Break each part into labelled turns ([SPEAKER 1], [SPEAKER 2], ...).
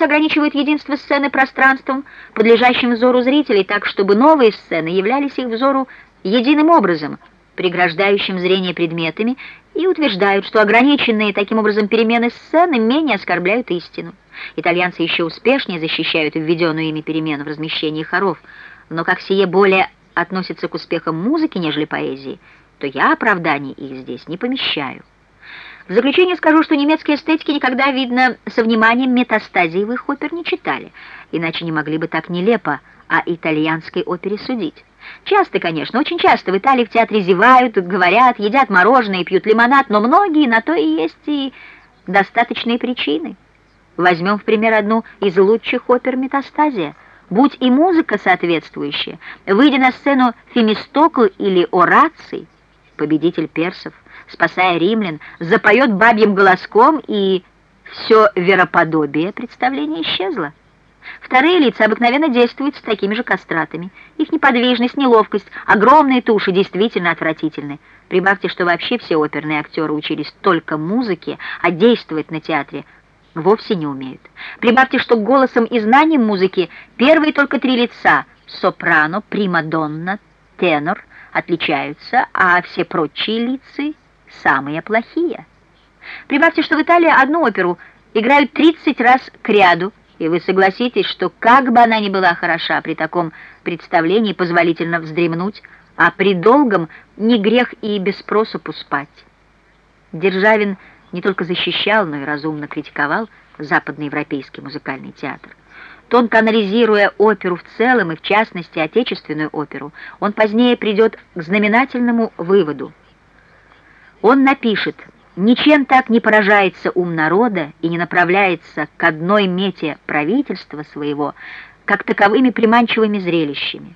[SPEAKER 1] Певцы ограничивают единство сцены пространством, подлежащим взору зрителей, так, чтобы новые сцены являлись их взору единым образом, преграждающим зрение предметами, и утверждают, что ограниченные таким образом перемены сцены менее оскорбляют истину. Итальянцы еще успешнее защищают введенную ими перемену в размещении хоров, но как сие более относится к успехам музыки, нежели поэзии, то я оправданий их здесь не помещаю. В заключение скажу, что немецкие эстетики никогда, видно, со вниманием метастазиевых опер не читали, иначе не могли бы так нелепо о итальянской опере судить. Часто, конечно, очень часто в Италии в театре зевают, говорят, едят мороженое и пьют лимонад, но многие на то и есть и достаточные причины. Возьмем в пример одну из лучших опер «Метастазия». Будь и музыка соответствующая, выйдя на сцену Фемистокл или Ораций, победитель персов, спасая римлян, запоет бабьим голоском, и все вероподобие представления исчезло. Вторые лица обыкновенно действуют с такими же кастратами. Их неподвижность, неловкость, огромные туши действительно отвратительны. Прибавьте, что вообще все оперные актеры учились только музыке, а действовать на театре вовсе не умеют. Прибавьте, что голосом и знанием музыки первые только три лица — сопрано, примадонна, тенор — отличаются, а все прочие лица самые плохие. Прибавьте, что в Италии одну оперу играют 30 раз к ряду, и вы согласитесь, что как бы она ни была хороша, при таком представлении позволительно вздремнуть, а при долгом не грех и без спросу спать. Державин не только защищал, но и разумно критиковал западноевропейский музыкальный театр. Тонко анализируя оперу в целом и, в частности, отечественную оперу, он позднее придет к знаменательному выводу – он напишет, «Ничем так не поражается ум народа и не направляется к одной мете правительства своего, как таковыми приманчивыми зрелищами».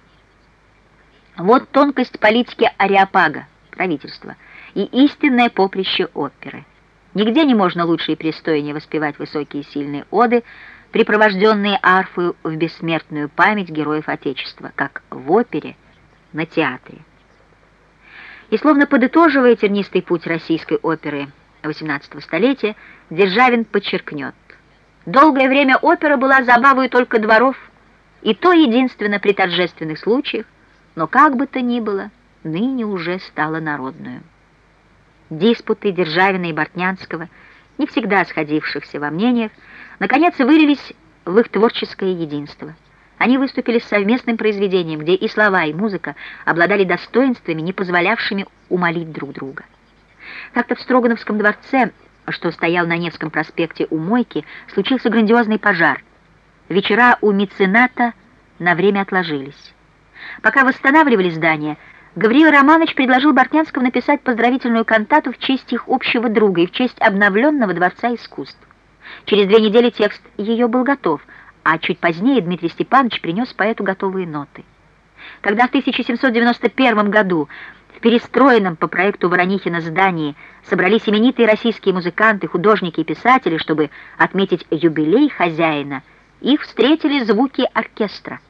[SPEAKER 1] Вот тонкость политики Ариапага, правительства, и истинное поприще оперы. Нигде не можно лучше и пристойнее воспевать высокие сильные оды, припровожденные арфою в бессмертную память героев Отечества, как в опере на театре. И словно подытоживая тернистый путь российской оперы XVIII столетия, Державин подчеркнет. Долгое время опера была забавой только дворов, и то единственно при торжественных случаях, но как бы то ни было, ныне уже стала народную. Диспуты Державина и Бортнянского, не всегда сходившихся во мнениях, наконец вылились в их творческое единство – они выступили с совместным произведением, где и слова, и музыка обладали достоинствами, не позволявшими умолить друг друга. Как-то в Строгановском дворце, что стоял на Невском проспекте у Мойки, случился грандиозный пожар. Вечера у мецената на время отложились. Пока восстанавливали здание, Гавриил Романович предложил Бортнянскому написать поздравительную кантату в честь их общего друга и в честь обновленного Дворца искусств. Через две недели текст ее был готов — а чуть позднее Дмитрий Степанович принес поэту готовые ноты. Когда в 1791 году в перестроенном по проекту Воронихина здании собрались именитые российские музыканты, художники и писатели, чтобы отметить юбилей хозяина, их встретили звуки оркестра.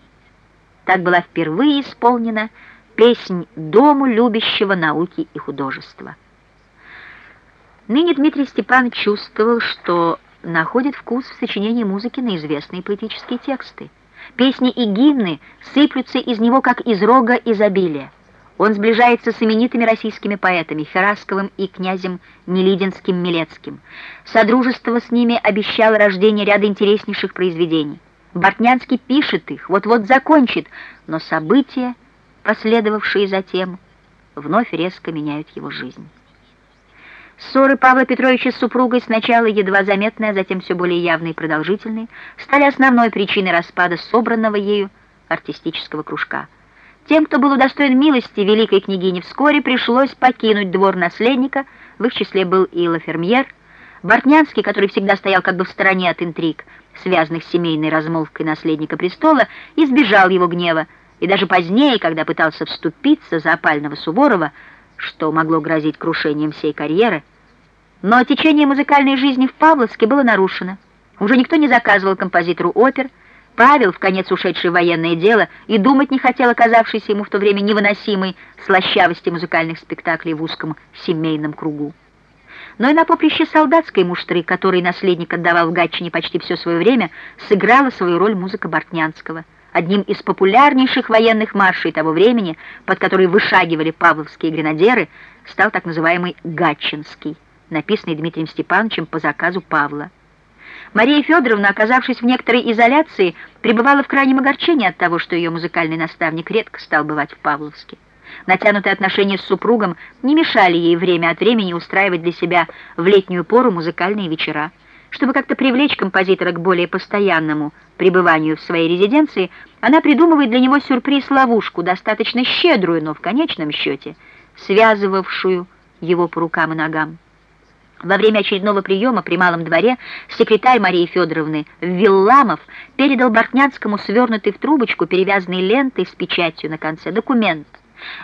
[SPEAKER 1] Так была впервые исполнена песнь «Дому любящего науки и художества». Ныне Дмитрий Степанович чувствовал, что находит вкус в сочинении музыки на известные поэтические тексты. Песни и гимны сыплются из него, как из рога изобилия. Он сближается с именитыми российскими поэтами Ферасковым и князем Нелидинским-Милецким. Содружество с ними обещало рождение ряда интереснейших произведений. Бортнянский пишет их, вот-вот закончит, но события, последовавшие затем, вновь резко меняют его жизнь. Ссоры Павла Петровича с супругой, сначала едва заметные, а затем все более явные и продолжительные, стали основной причиной распада собранного ею артистического кружка. Тем, кто был удостоен милости великой княгини, вскоре пришлось покинуть двор наследника, в их числе был и Лафермьер, Бортнянский, который всегда стоял как бы в стороне от интриг, связанных с семейной размолвкой наследника престола, избежал его гнева, и даже позднее, когда пытался вступиться за опального Суворова, что могло грозить крушением всей карьеры, но течение музыкальной жизни в Павловске было нарушено. Уже никто не заказывал композитору опер, Павел, в конец ушедший в военное дело, и думать не хотел оказавшейся ему в то время невыносимой слащавости музыкальных спектаклей в узком семейном кругу. но и на поприще солдатской муштры, которой наследник отдавал в Гатчине почти все свое время, сыграла свою роль музыка Бортнянского. Одним из популярнейших военных маршей того времени, под который вышагивали павловские гренадеры, стал так называемый «Гатчинский», написанный Дмитрием Степановичем по заказу Павла. Мария Федоровна, оказавшись в некоторой изоляции, пребывала в крайнем огорчении от того, что ее музыкальный наставник редко стал бывать в Павловске. Натянутые отношения с супругом не мешали ей время от времени устраивать для себя в летнюю пору музыкальные вечера. Чтобы как-то привлечь композитора к более постоянному пребыванию в своей резиденции, она придумывает для него сюрприз-ловушку, достаточно щедрую, но в конечном счете связывавшую его по рукам и ногам. Во время очередного приема при Малом дворе секретарь Марии Федоровны Вилламов передал Бортнянскому свернутый в трубочку, перевязанный лентой с печатью на конце, документ.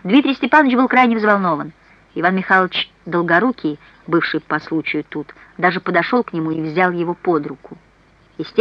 [SPEAKER 1] Дмитрий Степанович был крайне взволнован. Иван Михайлович Долгорукий, бывший по случаю тут, даже подошел к нему и взял его под руку. Естественно,